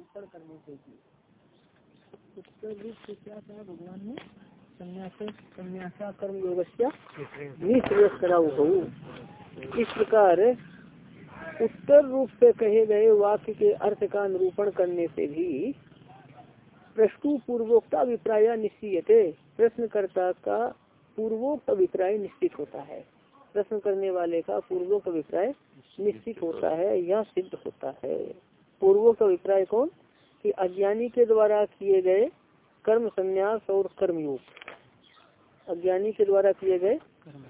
निरूपण करने से भी। उत्तर रूप से क्या कहा भगवान ने? संन्यासा कर्म योगस्या इस प्रकार उत्तर रूप से कहे गए वाक्य के अर्थ का निरूपण करने से भी प्रश्नु पूर्वोक्ता अभिप्राय निश्चित प्रश्नकर्ता का पूर्वोक्त अभिप्राय निश्चित होता है। प्रश्न करने वाले का पूर्वोक्त अभिप्राय निश्चित होता है यह सिद्ध होता है। पूर्वोक्त अभिप्राय कौन कि अज्ञानी के द्वारा किए गए कर्म संन्यास और कर्मयोग। अज्ञानी के द्वारा किए गए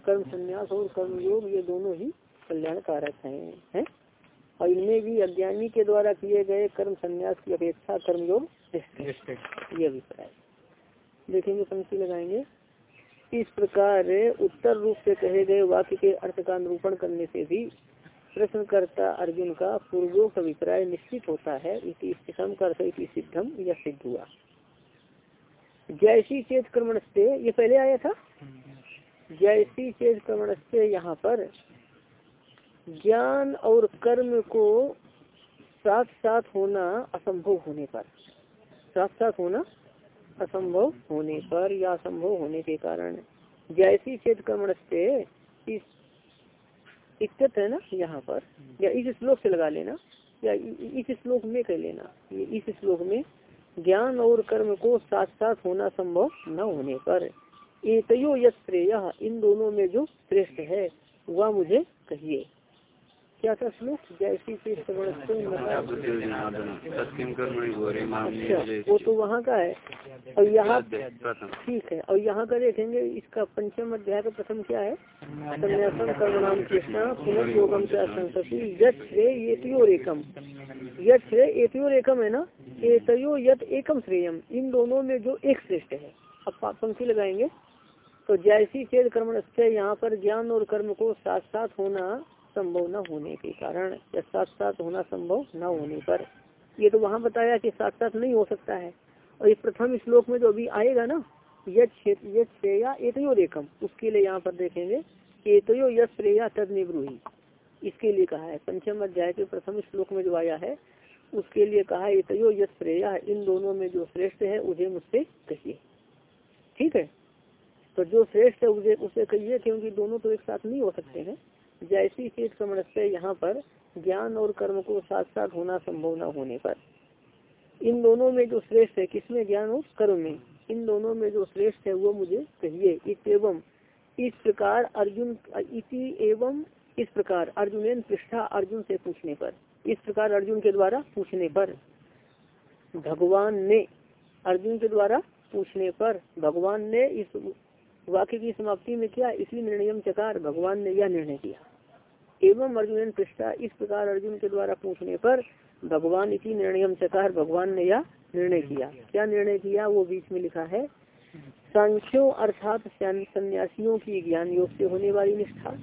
कर्म संन्यास और कर्मयोग ये दोनों ही कल्याण कारक हैं है? और इनमें भी अज्ञानी के द्वारा किए गए कर्म संन्यास की अपेक्षा कर्मयोग ये अभिप्राय। देखेंगे पंक्ति लगाएँगे। इस प्रकार उत्तर रूप से कहे गए वाक्य के अर्थ का निरूपण करने से भी प्रश्नकर्ता अर्जुन का पूर्वोक्त अभिप्राय निश्चित होता है स्थितम कर सिद्धम या सिद्ध हुआ जैसी चेत क्रमण से ये पहले आया था? जैसी चेत क्रमण से यहाँ पर ज्ञान और कर्म को साथ साथ होना असंभव होने पर साथ साथ होना असंभव होने पर या असंभव होने के कारण जैसी चेत कर्मण से इज़्ज़त है ना यहाँ पर? या इस श्लोक से लगा लेना? या इस श्लोक में कह लेना? ये इस श्लोक में ज्ञान और कर्म को साथ साथ होना संभव न होने पर। एतयो श्रेय इन दोनों में जो श्रेष्ठ है, वह मुझे कहिए। क्या था श्लोक जैसी अच्छा वो तो वहाँ का है। और यहाँ ठीक है और यहाँ का देखेंगे इसका पंचम अध्याय का प्रथम क्या है? संन्यासम कर्म नाम कृष्णा पुनर्योगम क्या संसति यथ श्रेय एकम यथ श्रेय एतयोर एकम है ना? एतयो यथ एकम श्रेयम। इन दोनों में जो एक श्रेष्ठ है। अब पंक्ति लगाएँगे। तो जैसी चेत कर्म यहाँ पर ज्ञान और कर्म को साथ साथ होना संभव न होने के कारण या साथ होना संभव न होने पर। ये तो वहाँ बताया कि साथ नहीं हो सकता है। और इस प्रथम श्लोक में जो अभी आएगा ना ये श्रेया एतयो एकम उसके लिए यहाँ पर देखेंगे एतयो यश श्रेया तद निवृही। इसके लिए कहा है, पंचम अध्याय के प्रथम श्लोक में जो आया है, उसके लिए कहा एतयो यश श्रेया इन दोनों में जो श्रेष्ठ है, उसे मुझसे कहिए। ठीक है? तो जो श्रेष्ठ है, उसे उसे कहिए, क्योंकि दोनों तो एक साथ नहीं हो सकते हैं। जैसी चेत समझते यहाँ पर ज्ञान और कर्म को साथ साथ होना संभव न होने पर। इन दोनों में जो श्रेष्ठ है, किसमें ज्ञान और कर्म में? इन दोनों में जो श्रेष्ठ है, वो मुझे कहिए। एवं इस प्रकार अर्जुन इसी एवं इस प्रकार अर्जुन पृष्ठा अर्जुन से पूछने पर। इस प्रकार अर्जुन के द्वारा पूछने पर। भगवान ने अर्जुन के द्वारा पूछने पर। भगवान ने इस वाक्य की समाप्ति में क्या, इसी निर्णय चकार। भगवान ने यह निर्णय किया। एवं अर्जुन पृष्ठा इस प्रकार अर्जुन के द्वारा पूछने पर भगवान इसी निर्णय चकार भगवान ने यह निर्णय किया। क्या निर्णय किया? वो बीच में लिखा है, सांख्यों अर्थात सन्यासियों की ज्ञान योग से होने वाली निष्ठा।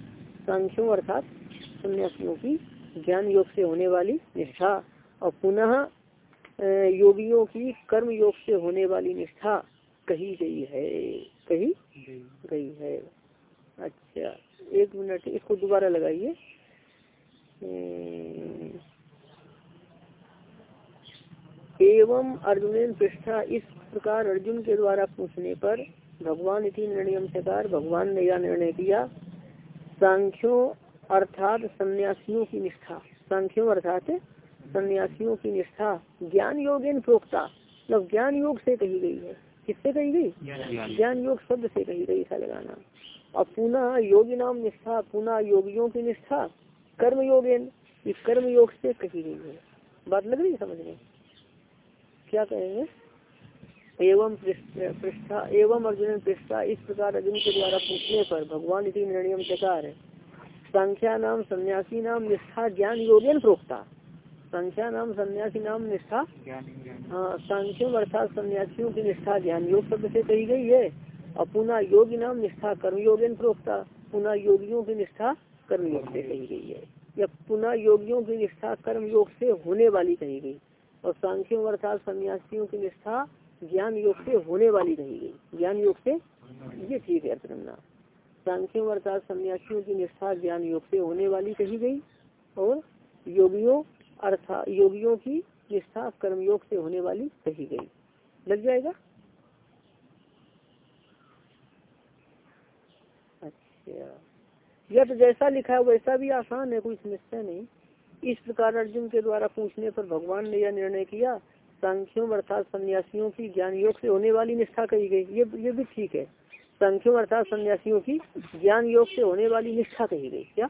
सांख्यों अर्थात सन्यासियों की ज्ञान योग से होने वाली निष्ठा और पुनः योगियों की कर्म योग से होने वाली निष्ठा कही गई है। कही गई है। अच्छा। एक मिनट इसको दोबारा लगाइए। एवं अर्जुन पृष्ठा इस प्रकार अर्जुन के द्वारा पूछने पर भगवान इसी निर्णय चकार भगवान ने यह निर्णय किया सांख्यो अर्थात सन्यासियों की निष्ठा। सांख्यो अर्थात सन्यासियों की निष्ठा। ज्ञान योग प्रोक्ता मतलब ज्ञान योग से कही गई है। किससे कही गई? ज्ञान योग शब्द से कही गई ऐसा लगाना। और पुनः योगी नाम निष्ठा पुनः योगियों की निष्ठा कर्म योगेन इस कर्म योग से कही गई है। बात लग रही है समझ में? क्या कहेंगे? एवं पृष्ठा एवं अर्जुन पृष्ठा इस प्रकार अर्जुन के द्वारा पूछने पर भगवान इसी निर्णय चकार है। संख्या नाम सन्यासी नाम निष्ठा ज्ञान योगेन प्रोक्ता। संख्या नाम सन्यासी नाम निष्ठा हाँ सांख्यों अर्थात सन्यासियों की निष्ठा ज्ञान योग शब्द से कही गई है। और पुनः योगी नाम निष्ठा कर्मयोगेन प्रोक्ता पुनः योगियों की निष्ठा कर्मयोग से कही गई है। या पुनः योगियों की निष्ठा कर्म योग से होने वाली कही गई। और सांख्यों अर्थात सन्यासियों की निष्ठा ज्ञान योग से होने वाली कही गई। ज्ञान योग से ये ठीक है अर्थ करना सांख्यों अर्थात सन्यासियों की निष्ठा ज्ञान योग से होने वाली कही गई। और योगियों अर्थात योगियों की निष्ठा कर्मयोग से होने वाली कही गई। लग जाएगा अच्छा यह तो जैसा लिखा है, वैसा भी आसान है, कोई समस्या नहीं। इस प्रकार अर्जुन के द्वारा पूछने पर भगवान ने यह निर्णय किया, सांख्यों अर्थात सन्यासियों की ज्ञान योग से होने वाली निष्ठा कही गई। ये ये भी ठीक है। सांख्यों अर्थात सन्यासियों की ज्ञान योग से होने वाली निष्ठा कही गई, क्या?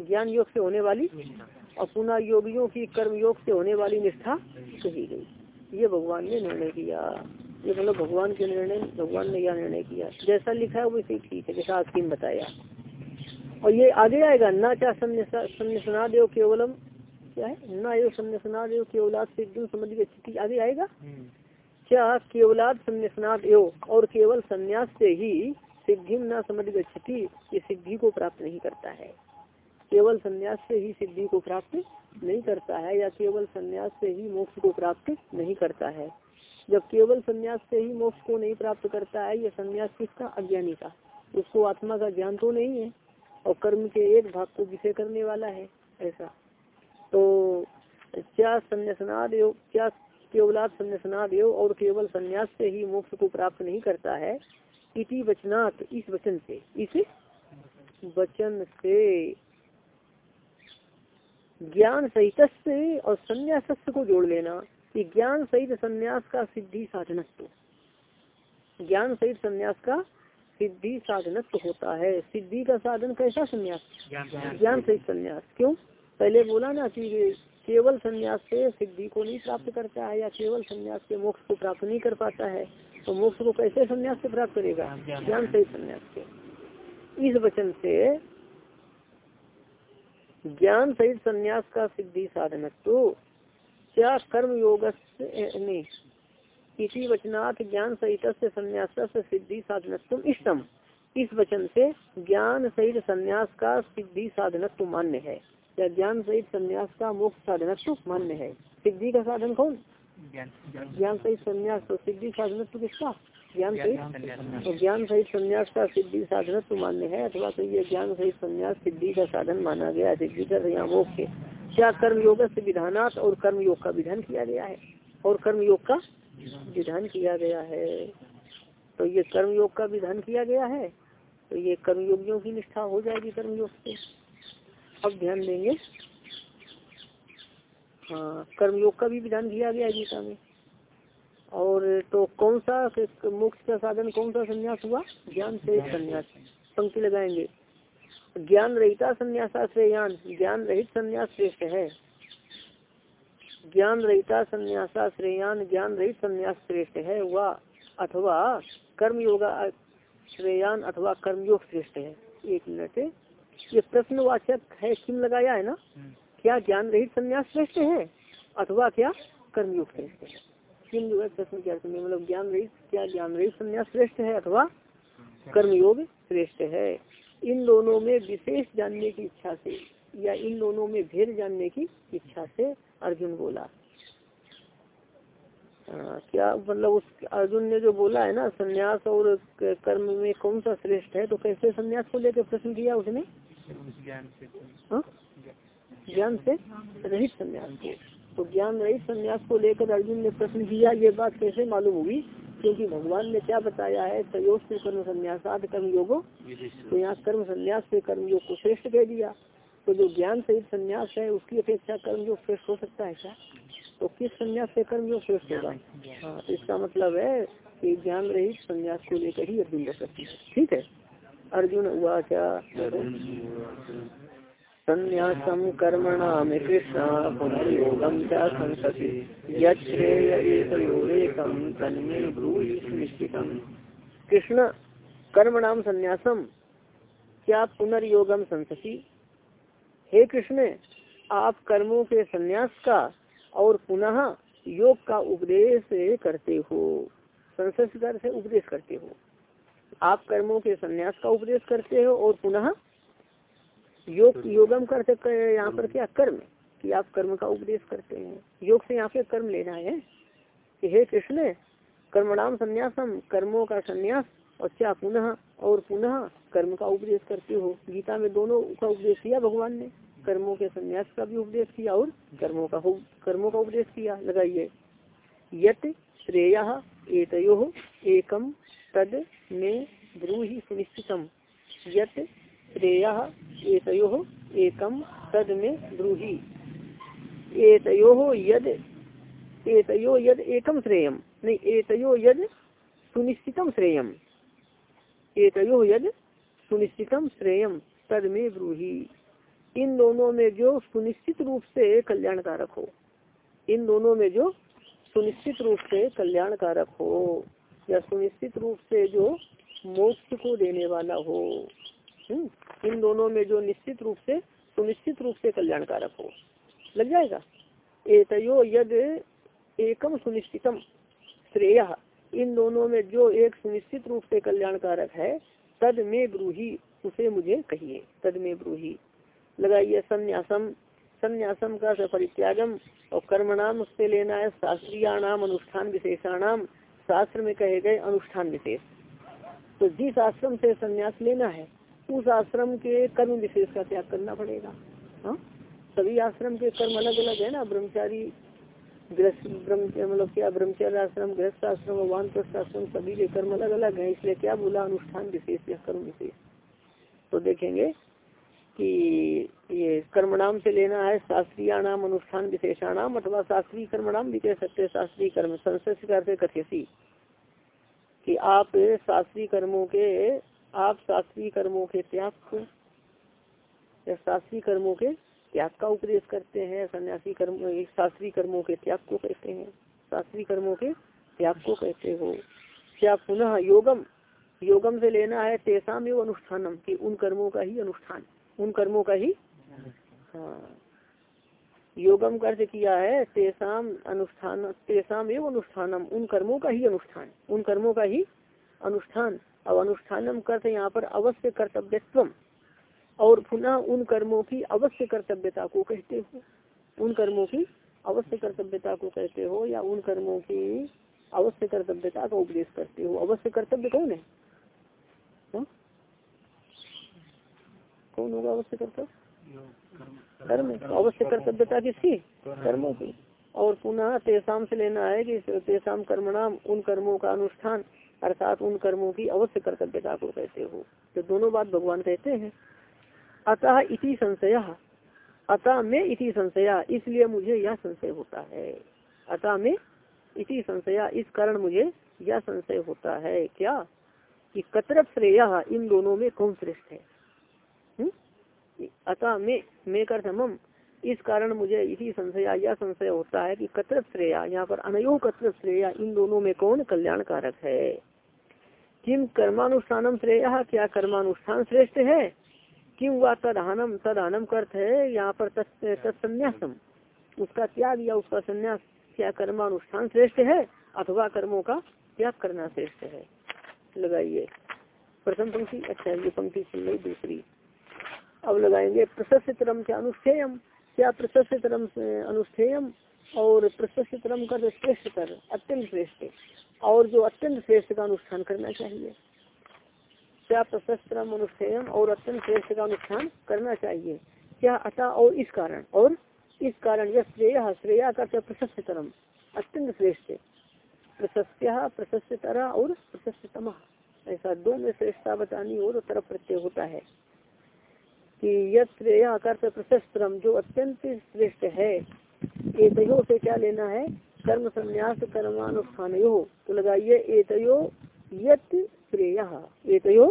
ज्ञान योग से होने वाली और पुनः योगियों की कर्म योग से होने वाली निष्ठा कही गई। ये भगवान ने निर्णय किया। ये मतलब भगवान के निर्णय भगवान ने यह निर्णय किया। जैसा लिखा है वैसे ठीक है जैसा आखिर बताया। और ये आगे आएगा ना क्या संन्यासना देव केवलम क्या है? न एव संन्यासना देव केवलाद सिद्धि समझ स्थिति आगे आएगा? क्या केवलाद संन्यासनाद एव और केवल संन्यास से ही सिद्धि न समझ गति ये सिद्धि को प्राप्त नहीं करता है। केवल संन्यास से ही सिद्धि को प्राप्त नहीं करता है या केवल संन्यास से ही मोक्ष को प्राप्त नहीं करता है। जब केवल संन्यास से ही मोक्ष को नहीं प्राप्त करता है, यह संन्यास किसका? अज्ञानी का। उसको आत्मा का ज्ञान तो नहीं है, और कर्म के एक भाग को विषय करने वाला है, ऐसा। तो क्या संन्यासनाद योग क्या केवलात संन्यासनाद योग और केवल संन्यास से ही मोक्ष को प्राप्त नहीं करता है, इति वचनात्, इस वचन से, इस वचन से। ज्ञान सहित और संन्यास को जोड़ लेना। कि ज्ञान सहित संन्यास का सिद्धि साधनत्व। ज्ञान सहित संन्यास का सिद्धि साधनत्व होता है। सिद्धि का साधन कैसा संन्यास? ज्ञान सहित संन्यास। क्यों? पहले बोला ना कि केवल संन्यास से सिद्धि को नहीं प्राप्त करता है या केवल संन्यास से मोक्ष को प्राप्त नहीं कर पाता है तो मोक्ष को कैसे संन्यास से प्राप्त करेगा? ज्ञान सहित संन्यास से। इस वचन से ज्ञान सहित संन्यास का सिद्धि साधनत्व क्या कर्म योग नहीं इसी वचनात् ज्ञान सहित संन्यास से सिद्धि साधनत्व इष्टम। इस वचन से ज्ञान सहित संन्यास का सिद्धि साधनत्व मान्य है। या ज्ञान सहित संन्यास का मोक्ष साधनत्व मान्य है। सिद्धि का साधन कौन? ज्ञान सहित संन्यास तो सिद्धि साधनत्व किसका ज्ञान सहित तो ज्ञान सहित संन्यास का सिद्धि साधनत्व मान्य है अथवा तो ये ज्ञान सहित संन्यास सिद्धि का साधन माना गया सिद्धि का यहाँ मोक्ष क्या कर्म योग से विधानात और कर्म योग का विधान किया गया है? और कर्म योग का विधान किया गया है। तो ये कर्म योग का विधान किया गया है तो ये कर्मयोगियों की निष्ठा हो जाएगी कर्म योग से। अब ध्यान देंगे। हाँ कर्मयोग का भी विधान किया गया गीता में। और तो कौन सा मोक्ष का साधन कौन सा संन्यास हुआ? ज्ञान से। संन्यास। पंक्ति लगाएँगे। ज्ञान रहिता संन्यासा श्रेयान ज्ञान रहित संन्यास श्रेष्ठ है। ज्ञान रहिता संन्यासा श्रेयान ज्ञान रहित संन्यास श्रेष्ठ है वह अथवा कर्म योगा श्रेयान अथवा कर्मयोग श्रेष्ठ है। एक मिनट। ये प्रश्नवाचक है किम लगाया है ना? क्या ज्ञान रहित संन्यास श्रेष्ठ है अथवा क्या कर्मयोग श्रेष्ठ है? किम जो है प्रश्न क्या मतलब ज्ञान रहित क्या ज्ञान रहित संन्यास श्रेष्ठ है अथवा कर्मयोग श्रेष्ठ है? इन दोनों में विशेष जानने की इच्छा से या इन दोनों में भेद जानने की इच्छा से अर्जुन बोला। आ, क्या मतलब उस अर्जुन ने जो बोला है ना संन्यास और कर्म में कौन सा श्रेष्ठ है तो कैसे संन्यास को लेकर प्रश्न किया उसने? हाँ? ज्ञान से रहित संन्यास को। तो ज्ञान रहित संन्यास को लेकर अर्जुन ने प्रश्न किया ये बात कैसे मालूम होगी? क्योंकि भगवान ने क्या बताया है? सयोग से कर्म संन्यासाद कर्म योगो तो यहाँ कर्म संन्यास से कर्म योग को श्रेष्ठ कह दिया। तो जो ज्ञान सहित संन्यास है उसकी अपेक्षा कर्म योग श्रेष्ठ हो सकता है क्या? तो किस संन्यास से कर्म योग श्रेष्ठ होगा? हाँ तो इसका मतलब है कि ज्ञान रहित संन्यास को लेकर ही अर्जुन कर सकती है। ठीक है? अर्जुन हुआ क्या? संन्यासम कर्मणाम कृष्ण पुनर्योगम क्या संसति येयकम तन्मे निश्चितम कृष्ण कर्म नाम संन्यासम क्या पुनर्योगम संसति हे कृष्ण, आप कर्मों के संन्यास का और पुनः योग का उपदेश करते हो। संस्कार से उपदेश करते हो। आप कर्मों के संन्यास का उपदेश करते हो और पुनः योग योगम कर करते यहाँ पर क्या? कर्म कि आप कर्म का उपदेश करते हैं। योग से यहाँ पे कर्म लेना है कि हे कृष्ण कर्मणाम संन्यासम कर्मों का संन्यास और क्या पुनः और पुनः कर्म का उपदेश करते हो? गीता में दोनों का उपदेश किया भगवान ने। कर्मों के संन्यास का भी उपदेश किया और कर्मों का कर्मों का उपदेश किया। लगाइए। यत श्रेय एतयो एकम तद में ब्रूहि सुनिश्चितम। यत श्रेय एकम तद में ब्रूहि। एतयो यद एतयो यद एकम श्रेयम नहीं, एतयो यद सुनिश्चितम श्रेयम। एतयो यद सुनिश्चितम श्रेयम तद में ब्रूही। इन दोनों में जो सुनिश्चित रूप से कल्याणकारक हो। इन दोनों में जो सुनिश्चित रूप से कल्याणकारक हो, या सुनिश्चित रूप से जो मोक्ष को देने वाला हो। इन दोनों में जो निश्चित रूप से, सुनिश्चित रूप से कल्याणकारक हो। लग जाएगा? एतयो यद एकम सुनिश्चितम, श्रेय। इन दोनों में जो एक सुनिश्चित रूप से कल्याणकारक है, तद में ब्रूही, उसे मुझे कहिए, तद में ब्रूही। लगाइए संन्यासम। संन्यासम का परित्यागम और कर्म नाम उससे लेना है शास्त्रीय नाम अनुष्ठान विशेषाणाम। शास्त्र में कहे गए अनुष्ठान विशेष। तो जिस आश्रम से संन्यास लेना है उस आश्रम के कर्म विशेष का त्याग करना पड़ेगा। हाँ? सभी आश्रम के कर्म अलग अलग है ना? ब्रह्मचारी मतलब क्या? ब्रह्मचर्य आश्रम, गृहस्थ आश्रम वान आश्रम, सभी के कर्म अलग अलग है, इसलिए क्या बोला? अनुष्ठान विशेष या कर्म विशेष। तो देखेंगे कि ये कर्मणाम से लेना है शास्त्रीय नाम अनुष्ठान विशेषाणाम, अथवा शास्त्रीय कर्मणाम भी कह सकते हैं, शास्त्रीय कर्म। संस्कृत कथ्यसी। कि आप शास्त्रीय कर्मों के आप शास्त्रीय कर्मों के त्याग को, या शास्त्रीय कर्मों के त्याग का उपदेश करते हैं, सन्यासी कर्म शास्त्रीय कर्मों के त्याग को कहते हैं। शास्त्रीय कर्मों के त्याग को कहते हो। क्या पुनः योगम योगम से लेना है तेसाम एवं अनुष्ठानम, की उन कर्मों का ही अनुष्ठान, उन कर्मों का ही हाँ। योगम का अर्थ किया है तेसाम अनुष्ठान तेसाम एवं अनुष्ठानम, उन कर्मों का ही अनुष्ठान, उन कर्मों का ही अनुष्ठान। अब अनुष्ठानम करते यहाँ पर अवश्य कर्तव्यत्व और पुनः उन कर्मों की अवश्य कर्तव्यता को कहते हो। उन कर्मों की अवश्य कर्तव्यता को कहते हो या उन कर्मों की अवश्य कर्तव्यता का उपदेश करते हो। अवश्य कर्तव्य कौन है? हाँ? कौन होगा अवश्य कर्तव्य? कर्म। अवश्य कर्तव्यता किसकी? कर्मों की। और पुनः तेसाम से लेना है कि तेसाम कर्मणाम उन कर्मों का अनुष्ठान अर्थात उन कर्मों की अवश्य कर्तव्यता को कहते हो। तो दोनों बात भगवान कहते हैं। अतः इति संशय। अतः में इति संशया, इसलिए मुझे यह संशय होता है। अतः में इति संशया, इस कारण मुझे यह संशय होता है। क्या? कि कतरत श्रेय, इन दोनों में कौन श्रेष्ठ है? हम्म? अतः में, मैं कर मम। इस कारण मुझे इसी संशय, यह संशय होता है कि कतरत श्रेया, यहाँ पर अनयो कतरत श्रेया, इन दोनों में कौन कल्याणकारक है? किम कर्मानुष्ठानम श्रेय? क्या कर्मानुष्ठान श्रेष्ठ है? किम हुआ तदहानम तदहानम का अर्थ है, यहाँ पर तत्सन्यासम उसका त्याग या उसका संन्यास क्या कर्मानुष्ठान श्रेष्ठ है? अथवा कर्मों का त्याग करना श्रेष्ठ है? लगाइए। प्रथम पंक्ति अच्छा ये पंक्ति सुन ली दूसरी। अब लगाएँगे प्रशस्त तरम क्या अनुष्ठेयम। क्या प्रशस्त तरम अनुष्ठेयम? और प्रशस्त तरम का श्रेष्ठ कर अत्यंत श्रेष्ठ। और जो अत्यंत श्रेष्ठ का अनुष्ठान करना चाहिए। क्या प्रशस्त्रम अनुष्ठेयम और अत्यंत श्रेष्ठ का अनुष्ठान करना चाहिए? क्या अतः और इस कारण? और इस कारण यह श्रेय, श्रेया का प्रशस्त तरम अत्यंत श्रेष्ठ। प्रशस्त तरा और प्रशस्ततम। ऐसा दो में श्रेष्ठता बतानी और तरफ़ प्रत्यय होता है कि यह श्रेया कर प्रशस्त्रम जो अत्यंत श्रेष्ठ है। एतयो से क्या लेना है? कर्म संन्यास कर्मानुष्ठान यो तो लगाइए एतयो यत श्रेय। एतयो?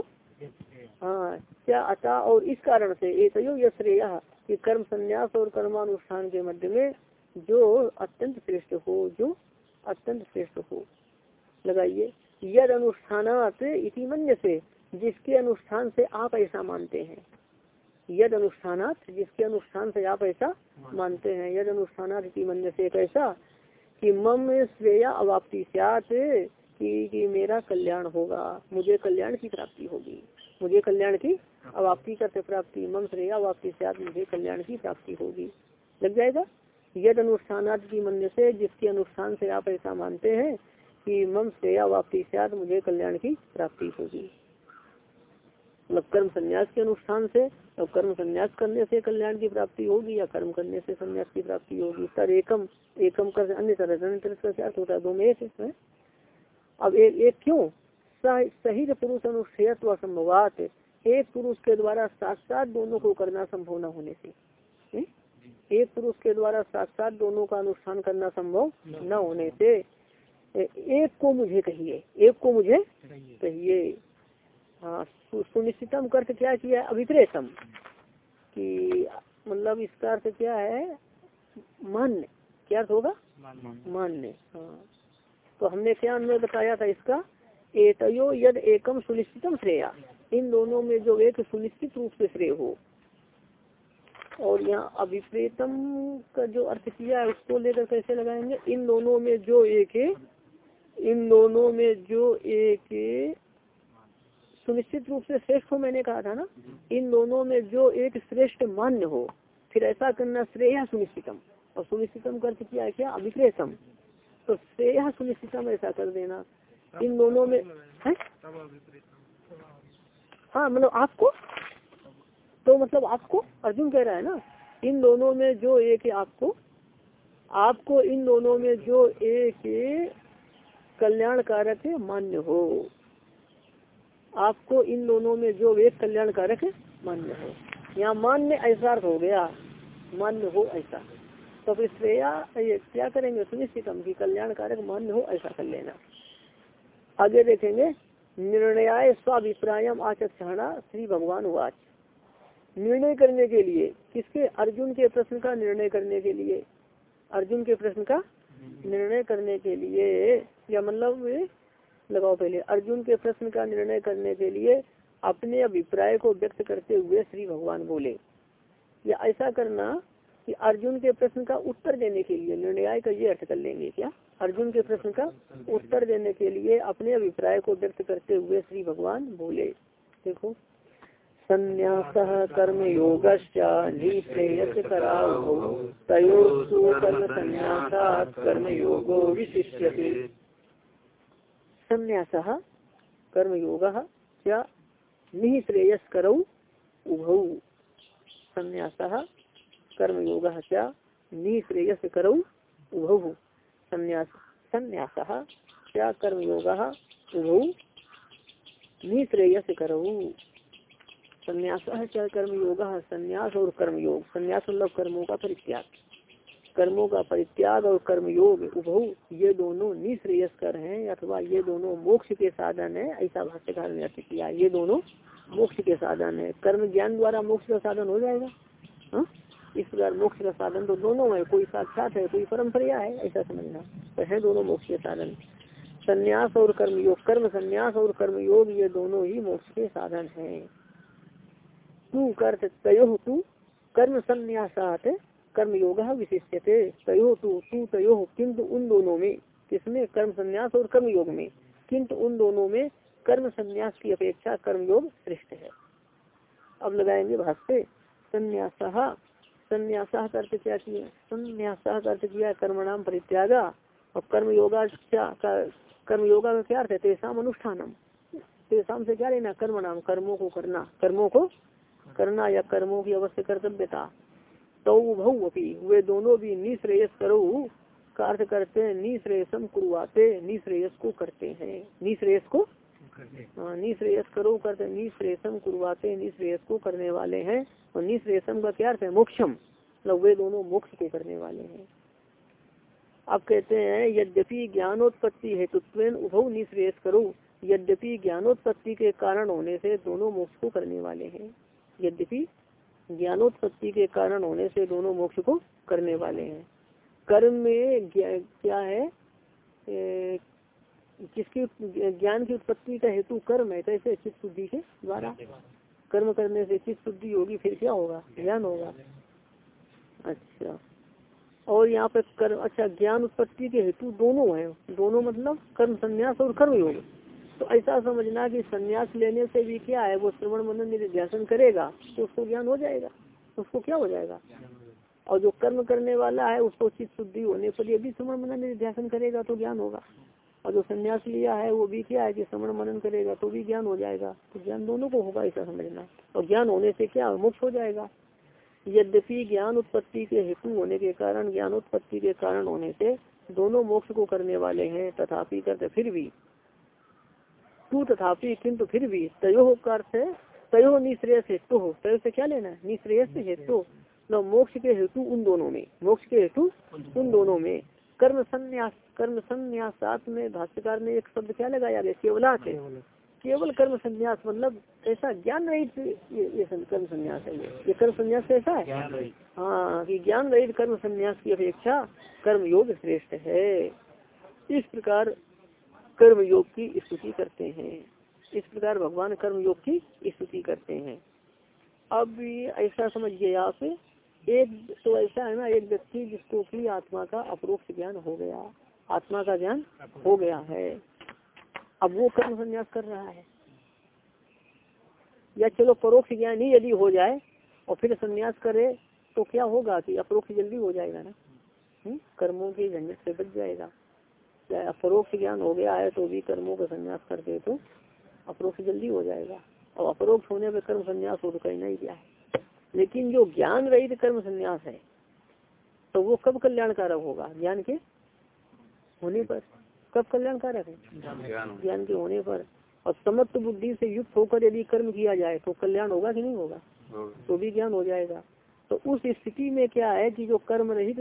हाँ क्या अता और इस कारण से एतयो यह श्रेय कि कर्म संन्यास और कर्मानुष्ठान के मध्य में जो अत्यंत श्रेष्ठ हो जो अत्यंत श्रेष्ठ हो। लगाइए यद अनुष्ठानात इति मन से जिसके अनुष्ठान से आप ऐसा मानते हैं। यद अनुष्ठानात जिसके अनुष्ठान से आप ऐसा मानते हैं। यद अनुष्ठानात इति मन्य से कैसा कि मम श्रेया अवाप्ति सात कि, कि मेरा कल्याण होगा मुझे कल्याण की प्राप्ति होगी। मुझे कल्याण की अवाप्ति करते प्राप्ति मम श्रेय अवाप्ति मुझे कल्याण की प्राप्ति होगी। लग जाएगा? यद अनुष्ठान की मन से जिसके अनुष्ठान से आप ऐसा मानते हैं कि मम श्रेय अवाप्ति से मुझे कल्याण की प्राप्ति होगी। मतलब कर्म संन्यास के अनुष्ठान से और कर्म संन्यास करने से कल्याण की प्राप्ति होगी या कर्म करने से संन्यास की प्राप्ति होगी? तर एकम एकम कर अन्य तरह होता है? दो में एक है अब एक एक क्यों? सही पुरुष अनुष्ठेयत्व असंभवात। एक पुरुष के द्वारा साथ साथ दोनों को करना संभव न होने से? एक पुरुष के द्वारा साथ साथ दोनों का अनुष्ठान करना संभव न होने से एक को मुझे कहिए एक को मुझे कहिए। हाँ सुनिश्चितम अर्थ क्या किया अभिप्रेतम कि मतलब इसका अर्थ क्या है? मान्य। क्या अर्थ होगा? मान्य। हाँ। तो हमने क्या अन्वय बताया था इसका? एतयो यद एकम सुनिश्चितम श्रेया। इन दोनों में जो एक सुनिश्चित रूप से श्रेय हो। और यहाँ अभिप्रेतम का जो अर्थ किया है उसको लेकर कैसे लगाएँगे? इन दोनों में जो एक इन दोनों में जो एक सुनिश्चित रूप से श्रेष्ठ हो मैंने कहा था ना? इन दोनों में जो एक श्रेष्ठ मान्य हो, फिर ऐसा करना श्रेय सुनिश्चितम। और सुनिश्चितम का अर्थ किया है क्या? अभिप्रेतम। तो श्रेय सुनिश्चितम ऐसा कर देना। इन दोनों में है? हाँ मतलब आपको? तो मतलब आपको? अर्जुन कह रहा है ना, इन दोनों में जो एक है आपको आपको इन दोनों में जो एक कल्याण कारक मान्य हो। आपको इन दोनों में जो एक कल्याण कारक मान्य हो। यहाँ मान्य ऐसा हो गया। मान्य हो ऐसा। तो फिर श्रेया क्या करेंगे? सुनिश्चित हम की कल्याण कारक मान्य हो ऐसा कर लेना। आगे देखेंगे। निर्णय स्वाभिप्रायम आचक्षणा श्री भगवान वाच निर्णय करने के लिए किसके? अर्जुन के प्रश्न का निर्णय करने के लिए। अर्जुन के प्रश्न का निर्णय करने के लिए। या मतलब लगाओ पहले। अर्जुन के प्रश्न का निर्णय करने के लिए अपने अभिप्राय को व्यक्त करते हुए श्री भगवान बोले, या ऐसा करना कि अर्जुन के प्रश्न का उत्तर देने के लिए निर्णय का ये अर्थ कर लेंगे क्या? अर्जुन के प्रश्न का उत्तर देने के लिए अपने अभिप्राय को व्यक्त करते हुए श्री भगवान बोले, देखो, संन्यास कर्म योग कर्म योगो विशिष्य संन्यास कर्मयोग क्या निश्रेयस करौ उभौ। संन्यास कर्म योग क्या निश्रेयस करौ उभौ। संन्यास क्या कर्म योग उभौ। निश्रेयस करौ संन्यास क्या कर्म संन्यास और कर्म योग संन्यास मतलब कर्मों का परित्याग। कर्मों का परित्याग और कर्म योग उभु। ये दोनों निश्रेयस्कर हैं अथवा ये दोनों मोक्ष के साधन है, ऐसा भाष्यकार ने अर्थ किया। ये दोनों मोक्ष के साधन है। कर्म ज्ञान द्वारा मोक्ष का साधन हो जाएगा? हा? इस प्रकार मोक्ष का साधन तो दोनों है कोई साक्षात है, कोई परम्परा है, ऐसा समझना। तो है दोनों मोक्ष के साधन। संन्यास और कर्मयोग, कर्म संन्यास और कर्मयोग, ये दोनों ही मोक्ष के साधन है। तू कर्त तय तू कर्म संन्यासात कर्म योग विशिष्य तयो तू तू तयो किंतु उन दोनों में। किसमें? कर्म संन्यास और कर्म योग में। किंतु उन दोनों में कर्म संन्यास की अपेक्षा कर्म योग श्रेष्ठ है। अब लगाएँगे भाष्य संन्यास संन्यास अर्थ क्या किया? संन्यास अर्थ किया कर्म नाम परित्यागा। और कर्म योगा क्या कर्म योगा का क्या अर्थ है? तेसाम अनुष्ठानम। तेसाम से क्या लेना? कर्म नाम कर्मों को करना। कर्मों को करना या कर्मों की अवश्य कर्तव्यता। तो अपी। वे दोनों भी निश्रेयस करो। का अर्थ करते हैं निश्रेयसम कुरुआते निश्रेयस को करते हैं। निश्रेयस को? हाँ निश्रेयस करो करते निश्रेयसम कुरुआते निश्रेयस को करने वाले हैं। और निश्रेयसम का क्या अर्थ है? मोक्षम। मतलब वे दोनों मोक्ष को करने वाले हैं। अब कहते हैं यद्यपि ज्ञानोत्पत्ति हेतुत्व उभव निश्रेयस करो। यद्यपि ज्ञानोत्पत्ति के कारण होने से दोनों मोक्ष को करने वाले हैं। यद्यपि ज्ञानोत्पत्ति के कारण होने से दोनों मोक्ष को करने वाले हैं। कर्म में क्या है? किसकी, ज्ञान की उत्पत्ति का हेतु कर्म है कैसे चित्त शुद्धि के द्वारा। कर्म करने से चित्त शुद्धि होगी, फिर क्या होगा? ज्ञान होगा। अच्छा। और यहाँ पे कर्म अच्छा ज्ञान उत्पत्ति के हेतु दोनों है। दोनों मतलब कर्म संन्यास और कर्म योग। तो ऐसा समझना कि संन्यास लेने से भी क्या है, वो श्रवण मनन निर्ध्यासन करेगा तो उसको ज्ञान हो जाएगा उसको क्या हो जाएगा? और जो कर्म करने वाला है, उसको चित्त शुद्धि होने पर यदि श्रवण मनन निर्ध्यासन करेगा तो ज्ञान होगा। और जो संन्यास लिया है, वो भी क्या है कि श्रवण मनन करेगा तो भी ज्ञान हो जाएगा। तो ज्ञान दोनों को होगा ऐसा समझना। और ज्ञान होने से क्या मोक्ष हो जाएगा। यद्यपि ज्ञान उत्पत्ति के हेतु होने के कारण ज्ञानोत्पत्ति के कारण होने से दोनों मोक्ष को करने वाले हैं, तथापि करते फिर भी तू तथापि किंतु फिर भी तयो का अर्थ है तयो निश्रेयस हेतु हो। तय से क्या लेना है? निश्रेयस हेतु। न मोक्ष के हेतु उन दोनों में। मोक्ष के हेतु उन दोनों में। कर्म संन्यास कर्म संन्यासात में भाष्यकार ने एक शब्द क्या लगाया? गया केवला है केवल कर्म संन्यास मतलब ऐसा ज्ञान रहित ये, ये कर्म संन्यास है ये। ये कर्म संन्यास कैसा है? हाँ कि ज्ञान रहित कर्म संन्यास की अपेक्षा कर्म योग श्रेष्ठ है। इस प्रकार कर्म योग की स्तुति करते हैं। इस प्रकार भगवान कर्म योग की स्तुति करते हैं। अब ऐसा समझिए आप एक तो ऐसा है ना, एक व्यक्ति जिसको की आत्मा का अप्रोक्ष ज्ञान हो गया, आत्मा का ज्ञान हो गया है। अब वो कर्म संन्यास कर रहा है। या चलो परोक्ष ज्ञान ही यदि हो जाए और फिर संन्यास करे तो क्या होगा कि अप्रोक्ष जल्दी हो जाएगा ना? हुँ? कर्मों के झंझट से बच जाएगा। अपरोक्ष ज्ञान हो गया है तो भी कर्मों का संन्यास करके तो अप्रोक्ष जल्दी हो जाएगा। और अपरोक्ष होने पर कर्म संन्यास हो तो कहना ही क्या है। लेकिन जो ज्ञान रहित कर्म संन्यास है तो वो कब कल्याणकारक होगा? ज्ञान के होने पर। कब कल्याणकारक है? ज्ञान के होने पर। और समत्व बुद्धि से युक्त होकर यदि कर्म किया जाए तो कल्याण होगा कि नहीं होगा? तो भी ज्ञान हो जाएगा। तो उस स्थिति में क्या है कि जो कर्म रहित,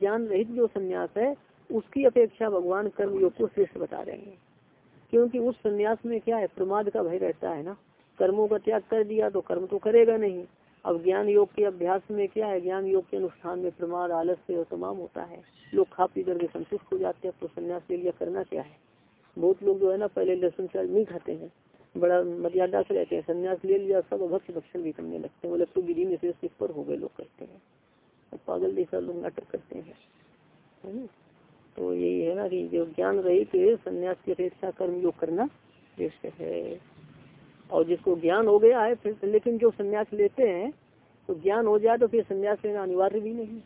ज्ञान रहित जो संन्यास है उसकी अपेक्षा भगवान कर्म योग को श्रेष्ठ बता रहे हैं। क्योंकि उस संन्यास में क्या है, प्रमाद का भय रहता है ना। कर्मों का त्याग कर दिया तो कर्म तो करेगा नहीं। अब ज्ञान योग के अभ्यास में क्या है, ज्ञान योग के अनुष्ठान में प्रमाद, आलस्य और तमाम होता है। लोग खा पी करके संतुष्ट हो जाते हैं तो संन्यास ले लिया करना क्या है? बहुत लोग जो है ना, पहले लहसुन प्याज नहीं खाते हैं। बड़ा मर्यादा से रहते हैं। संन्यास ले लिया, सब भक्ष भक्षण भी करने लगते हैं। बोले तो विधि में से पर हो गए, लोग कहते हैं। पागल जैसा लोग नाटक करते हैं। तो यही है ना कि जो ज्ञान रहित संन्यास की अपेक्षा कर्म योग करना श्रेष्ठ है। और जिसको ज्ञान हो गया है फिर लेकिन जो संन्यास लेते हैं तो ज्ञान हो जाए तो फिर संन्यास लेना अनिवार्य भी नहीं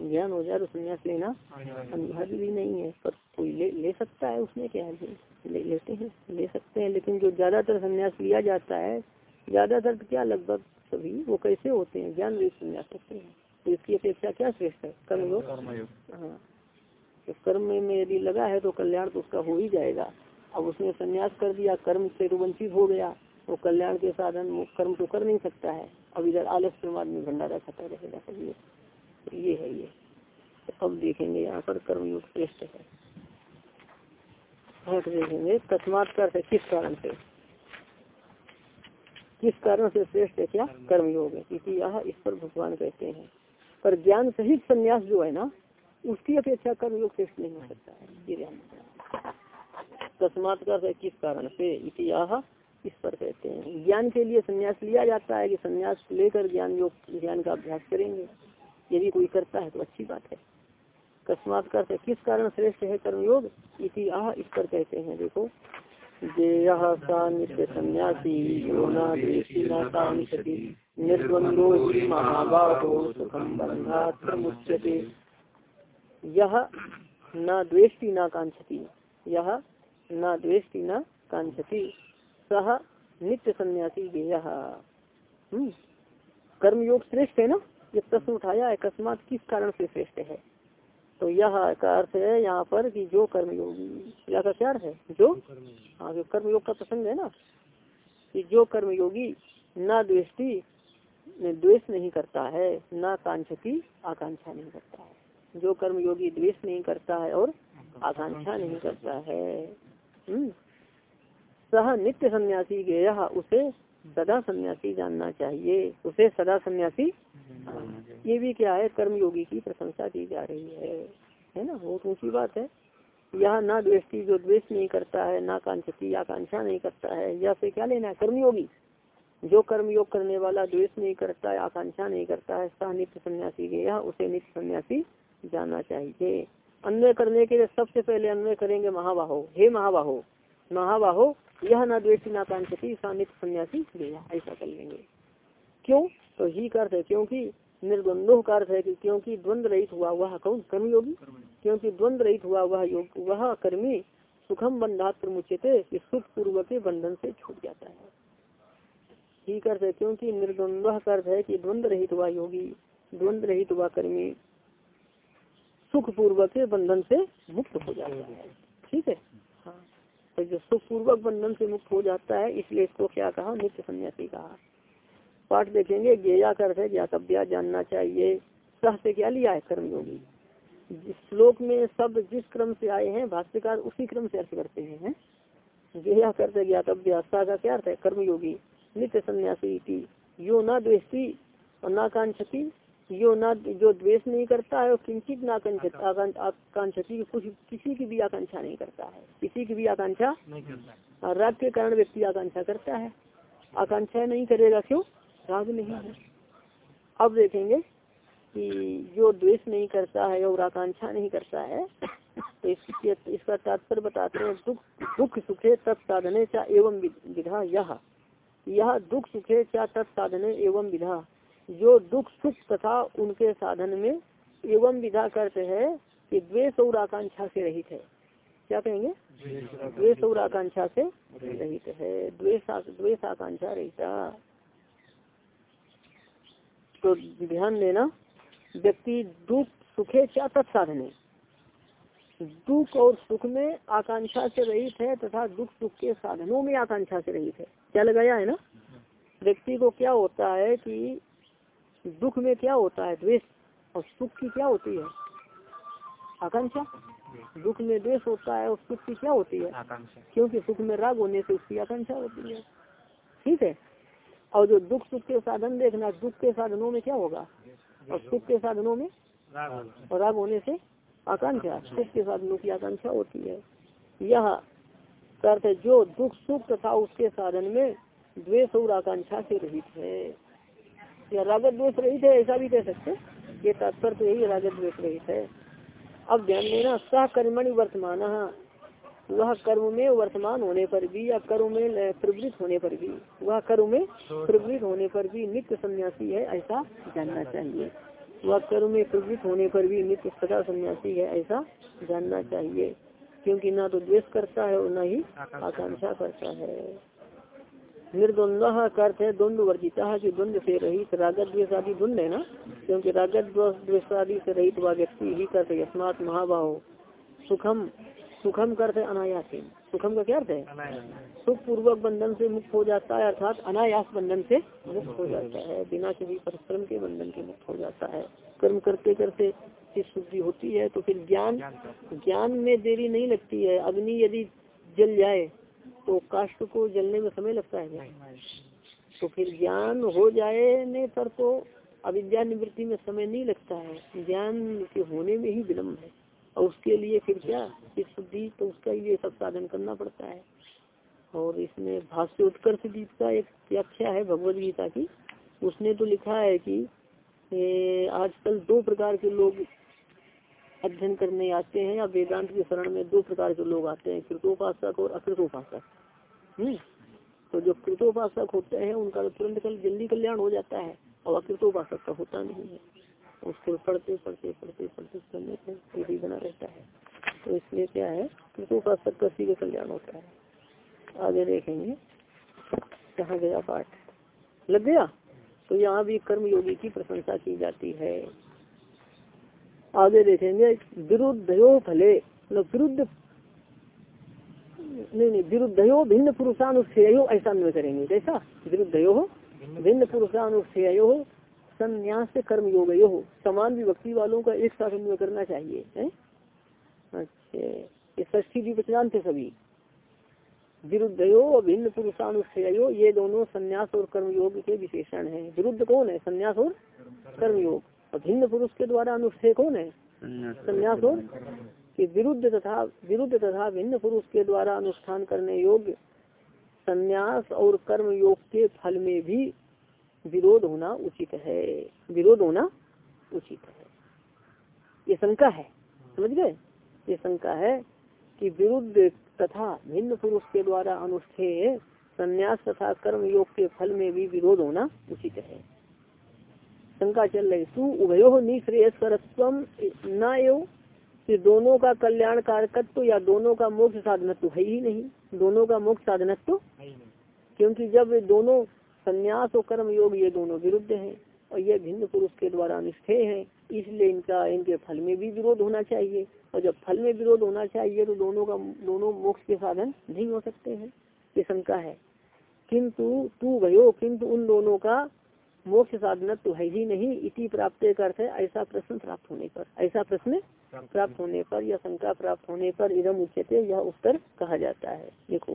ज्ञान हो जाए तो संन्यास लेना अनिवार्य भी नहीं है। पर कोई ले, ले सकता है उसमें क्या है? ले लेते हैं ले सकते हैं लेकिन जो ज़्यादातर संन्यास लिया जाता है ज़्यादातर क्या लगभग सभी वो कैसे होते हैं? ज्ञान रहित संन्यास होते हैं। तो इसकी अपेक्षा क्या श्रेष्ठ है? कर्म योग हाँ। तो कर्म में यदि लगा है तो कल्याण तो उसका हो ही जाएगा। अब उसने संन्यास कर दिया, कर्म से तो वंचित हो गया वो तो कल्याण के साधन कर्म तो कर नहीं सकता है। अब इधर आलस प्रमाद में भंडारा खाता रहेगा तो ये है ये। तो अब देखेंगे यहाँ पर कर्मयुग श्रेष्ठ है। देखेंगे, तस्मात कर किस कारण से? किस कारण से श्रेष्ठ है क्या? कर्मयोग है। क्योंकि यह इस पर भगवान कहते हैं। पर ज्ञान सहित संन्यास जो है ना उसकी अपेक्षा कर्मयोग श्रेष्ठ नहीं हो सकता है। ये ध्यान तस्मात कर किस कारण से? इतिहास इस पर कहते हैं। ज्ञान के लिए संन्यास लिया जाता है कि संन्यास लेकर ज्ञान योग, ज्ञान का अभ्यास करेंगे। यदि कोई करता है तो अच्छी बात है। कस्मात करते किस कारण श्रेष्ठ है कर्मयोग? इतिहास इस पर कहते हैं, देखो। जेय सा नित्य सन्यासी निर्द्वंदो महाबाहो सुखम बंधात मुच्यते यह न द्वेष्टि न कांक्षति। यह न द्वेष्टि न कांक्षति। सह नित्य सन्यासी गेय। हम्म। कर्मयोग श्रेष्ठ है ना? ये प्रश्न उठाया अकस्मात किस कारण से श्रेष्ठ है? तो यह का अर्थ है यहाँ पर कि जो कर्मयोगी या का क्या है? जो? हाँ जो कर्मयोग का प्रसंग है ना? कि जो कर्मयोगी न द्वेष्टि द्वेष नहीं करता है न कांक्षती आकांक्षा नहीं करता है। जो कर्म योगी द्वेष नहीं करता है और आकांक्षा नहीं करता है। हम्म। सह नित्य सन्यासी गया उसे सदा सन्यासी जानना चाहिए। उसे सदा सन्यासी ये भी क्या है? कर्म योगी की प्रशंसा की जा रही है। है ना? बहुत ऊँची बात है। यह ना द्वेष्टि जो द्वेष नहीं करता है ना कांक्षती आकांक्षा नहीं करता है। या फिर क्या लेना है? कर्मयोगी। जो कर्म योग करने वाला द्वेष नहीं करता है आकांक्षा नहीं करता है सह नित्य सन्यासी गया उसे नित्य सन्यासी जाना चाहिए। अन्वय करने के लिए सबसे पहले अन्वय करेंगे महाबाहो। हे महाबाहो महाबाहो, यह न द्वेषी न कांक्षती सानित सन्यासी ऐसा कर लेंगे। क्यों? तो ही करते क्योंकि निर्द्वंदो का अर्थ है कि क्योंकि द्वंद रहित हुआ वह कौन? कर्मयोगी। क्योंकि द्वंद रहित हुआ वह योग, वह कर्मी सुखम बंधा प्रमुचित सुख पूर्व के बंधन से छूट जाता है। ठीक अर्थ है, क्योंकि निर्द्वंद का अर्थ है कि द्वंद रहित हुआ योगी, द्वंद रहित हुआ कर्मी सुख पूर्वक के बंधन से मुक्त हो जाता है। ठीक है? हाँ। तो जो सुख पूर्वक बंधन से मुक्त हो जाता है, इसलिए इसको क्या कहा? नित्य सन्यासी कहा। पाठ देखेंगे ज्ञा कर है, ज्ञातव्या जानना चाहिए। सह से क्या लिया है कर्मयोगी? जिस श्लोक में शब्द जिस क्रम से आए हैं, भाष्यकार उसी क्रम से अर्थ करते हैं ज्ञा करते ज्ञातव्या। सा का क्या अर्थ है? कर्मयोगी। नित्य सन्यासी यो न द्वेष्टि और न कांक्षति यो न जो द्वेष नहीं करता है और किंचित ना आकांक्षती कुछ किसी की भी आकांक्षा नहीं करता है। किसी की भी आकांक्षा राग के कारण व्यक्ति आकांक्षा करता है। आकांक्षा नहीं करेगा क्यों? राग नहीं है। अब देखेंगे कि जो द्वेष नहीं करता है और आकांक्षा नहीं करता है तो इसके इसका तात्पर्य बताते हैं दुख दुख सुखे तत्साधने चा एवं विधा यह यह दुख सुखे चा तत्साधने एवं विधा। जो दुख सुख तथा उनके साधन में एवं विधा करते हैं कि द्वेष और आकांक्षा से रहित है। क्या कहेंगे? द्वेष और आकांक्षा से रहित है। द्वेष आकांक्षा रहता। तो ध्यान देना, व्यक्ति दुख सुखे क्या तत्साधने दुख और सुख में आकांक्षा से रहित है तथा दुख सुख के साधनों में आकांक्षा से रहित है। क्या लगाया है ना? व्यक्ति को क्या होता है कि दुख में क्या होता है? द्वेष और सुख की क्या होती है? आकांक्षा? दुख में द्वेष होता है और सुख की क्या होती है? क्योंकि सुख में राग होने से उसकी आकांक्षा होती है। ठीक है? और जो दुख सुख के साधन देखना दुख के साधनों में क्या होगा? और सुख के साधनों में? और राग होने से आकांक्षा सुख के साधनों की आकांक्षा होती है। यह अर्थ जो दुख सुख तथा उसके साधन में द्वेष और आकांक्षा से रहित है। या रागत द्वेष रहित है, ऐसा भी कह सकते ये तात्पर्य तो यही रागत द्वेष रहित है। अब ध्यान देना, सह कर्मणि वर्तमान वह कर्म में वर्तमान होने पर भी या कर्म में प्रवृत्त होने पर भी, वह कर्म में प्रवृत्त होने पर भी नित्य सन्यासी है, ऐसा जानना चाहिए। वह कर्म में प्रवृत्त होने पर भी नित्य सदा सन्यासी है, ऐसा जानना चाहिए। क्योंकि ना तो द्वेष करता है और न ही आकांक्षा करता है। निर्द्वंद का अर्थ है द्वंद्व वर्जिता जो द्वंद्व से रहित रागत द्वेष आदि द्वंद है ना? क्योंकि रागत द्वेष आदि से रहित वह व्यक्ति ही करते अस्मात महाभाव। सुखम सुखम करते अनायास सुखम का क्या अर्थ है? सुख पूर्वक बंधन से मुक्त हो जाता है अर्थात अनायास बंधन से मुक्त हो जाता है। बिना किसी परिश्रम के बंधन के मुक्त हो जाता है। कर्म करते करते शुद्धि होती है तो फिर ज्ञान ज्ञान में देरी नहीं लगती है। अग्नि यदि जल जाए तो काष्ट को जलने में समय लगता है तो फिर ज्ञान हो जाने पर तो अविद्या निवृत्ति में समय नहीं लगता है। ज्ञान के होने में ही विलम्ब है। और उसके लिए फिर क्या? इस शुद्धि तो उसका ये सब साधन करना पड़ता है। और इसमें भाष्य उत्कर्ष दीप का एक व्याख्या है भगवद गीता की। उसने तो लिखा है कि आजकल दो प्रकार के लोग अध्ययन करने आते हैं या वेदांत के शरण में दो प्रकार के लोग आते हैं कृतोपासक और अकृतोपासक। हम्म। तो जो कृतोपासक होते हैं उनका तो तुरंत कल जल्दी कल्याण हो जाता है और अकृतोपासक का होता नहीं है। उसको पढ़ते पढ़ते पढ़ते पढ़ते करने से यही बना रहता है। तो इसलिए क्या है कृतोपासक का सीधे कल्याण होता है। आगे देखेंगे कहाँ गया पाठ? लग गया? तो यहाँ भी कर्म योगी की प्रशंसा की जाती है। आगे देखेंगे विरुद्ध फले। मतलब विरुद्ध नहीं नहीं विरुद्धयो भिन्न पुरुषानुष्ठेयो ऐसा अन्वय करेंगे। कैसा विरुद्धयो भिन्न पुरुषानुष्ठेयो संन्यास से कर्म योग यो समान विभक्ति वालों का एक साथ अन्वय करना चाहिए है? अच्छा। ये ष्ठी विपचनान थे सभी। विरुद्धयो भिन्न पुरुषानुष्ठेयो ये दोनों संन्यास और कर्मयोग के विशेषण हैं। विरुद्ध कौन है? संन्यास और कर्म योग और भिन्न पुरुष के द्वारा अनुष्ठेय कौन है? संन्यास। और? कि विरुद्ध तथा विरुद्ध तथा भिन्न पुरुष के द्वारा अनुष्ठान करने योग्य संन्यास और कर्म योग के फल में भी विरोध होना उचित है। विरोध होना उचित है। ये शंका है। समझ गए? ये शंका है कि विरुद्ध तथा भिन्न पुरुष के द्वारा अनुष्ठेय संन्यास तथा कर्म योग के फल में भी विरोध होना उचित है। शंका चल रही। तू उभयो निश्रेयस्करत्व न एव कि दोनों का कल्याण कारकत्व तो या दोनों का मोक्ष साधनत्व तो है ही नहीं। दोनों का मोक्ष साधनत्व तो? क्योंकि जब दोनों संन्यास और कर्म योग ये दोनों विरुद्ध हैं और ये भिन्न पुरुष के द्वारा अनुष्ठेय हैं इसलिए इनका इनके फल में भी विरोध होना चाहिए। और जब फल में विरोध होना चाहिए तो दोनों का दोनों मोक्ष के साधन नहीं हो सकते हैं। ये शंका है। किंतु तू भयो किंतु उन दोनों का मोक्ष साधन तो है ही नहीं इसी प्राप्त करते ऐसा प्रश्न प्राप्त होने पर। ऐसा प्रश्न प्राप्त होने पर या शंका प्राप्त होने पर इधम उच्चते यह उत्तर कहा जाता है। देखो।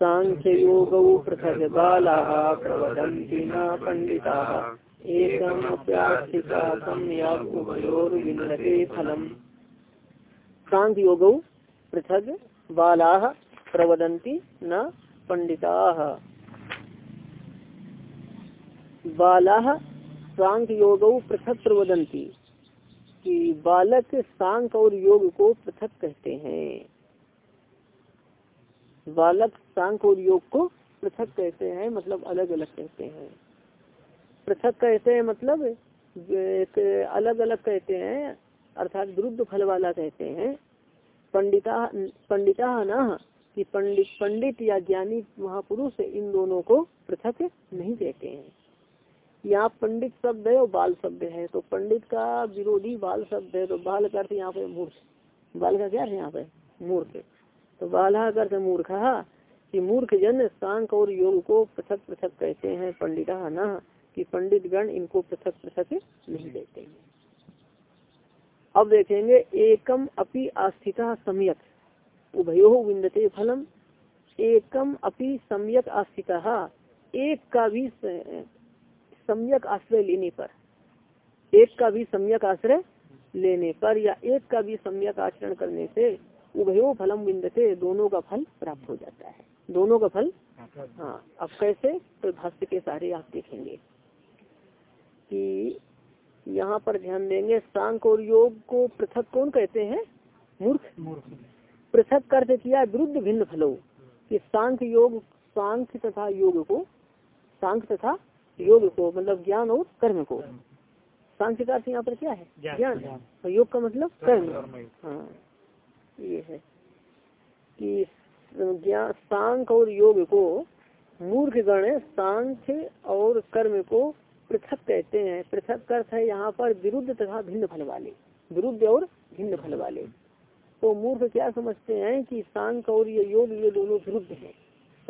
सांख्य योग पृथक बाला प्रवदंती न पंडिता फलम। सांख्य योग पृथक बाला प्रवदंती न पंडिता बाला सांख्य योग पृथक प्रवदंती कि बालक सांख और योग को पृथक कहते हैं। बालक सांख और योग को पृथक कहते हैं मतलब अलग अलग कहते हैं। पृथक कहते हैं मतलब अलग अलग कहते हैं, अर्थात विरुद्ध फल वाला कहते हैं। पंडिता पंडिता न, कि पंडित पंडित या ज्ञानी महापुरुष इन दोनों को पृथक नहीं कहते हैं। यहाँ पंडित शब्द है और बाल शब्द है। तो पंडित का विरोधी बाल शब्द है तो बाल का अर्थ यहाँ पे मूर्ख। बाल का क्या है यहाँ पे? मूर्ख तो बाला का अर्थ मूर्ख कि मूर्ख जन सांख और योग को पृथक पृथक कहते हैं। पंडिता ना? कि पंडित गण इनको पृथक पृथक नहीं देते अब देखेंगे, एकम अपि आस्थिता सम्यक। उभयो विन्दते फलम। एकम अपि सम्यक आस्थिता। एक का भी सम्यक आश्रय लेने पर। एक का भी सम्यक आश्रय लेने पर या एक का भी सम्यक आचरण करने से उभयो फलम बिंदते दोनों का फल प्राप्त हो जाता है। दोनों का फल हाँ अब कैसे? तो भाष्य के सारे आप देखेंगे कि यहाँ पर ध्यान देंगे सांख और योग को पृथक कौन कहते हैं? मूर्ख। पृथक करते किया विरुद्ध भिन्न फलों कि सांख योग सांख तथा योग को सांख तथा योग को मतलब ज्ञान और कर्म को। सांख्य का यहाँ पर क्या है? ज्ञान। और योग का मतलब कर्म। हाँ। ये है कि ज्ञान सांख और योग को मूर्ख गण सांख्य और कर्म को पृथक कहते हैं। पृथक अर्थ है यहाँ पर विरुद्ध तथा भिन्न फल वाले। विरुद्ध और भिन्न फल वाले। तो मूर्ख क्या समझते हैं कि सांख और ये योग ये दोनों विरुद्ध हैं?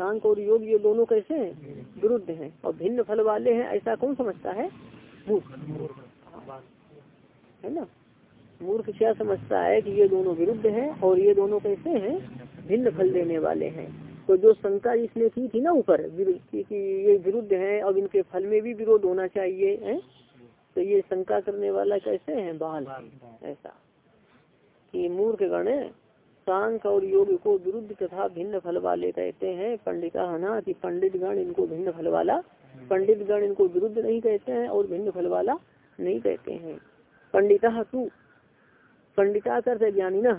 सांख और योग, ये दोनों कैसे हैं? विरुद्ध हैं और भिन्न फल वाले हैं, ऐसा कौन समझता है? मूर्ख। है ना? मूर्ख क्या समझता है कि ये दोनों विरुद्ध हैं और ये दोनों कैसे हैं? भिन्न फल देने वाले हैं। तो जो शंका इसने की थी ना ऊपर कि ये विरुद्ध हैं और इनके फल में भी विरोध होना चाहिए, है? तो ये शंका करने वाला कैसे है? बाल। ऐसा। कि मूर्ख गण सांख और योग को विरुद्ध तथा भिन्न फल वाले कहते हैं। पंडिता ना कि पंडित गण इनको भिन्न फल वाला पंडित गण इनको विरुद्ध नहीं कहते हैं और भिन्न फल वाला नहीं कहते हैं। पंडिता तू पंडिता करते ज्ञानी न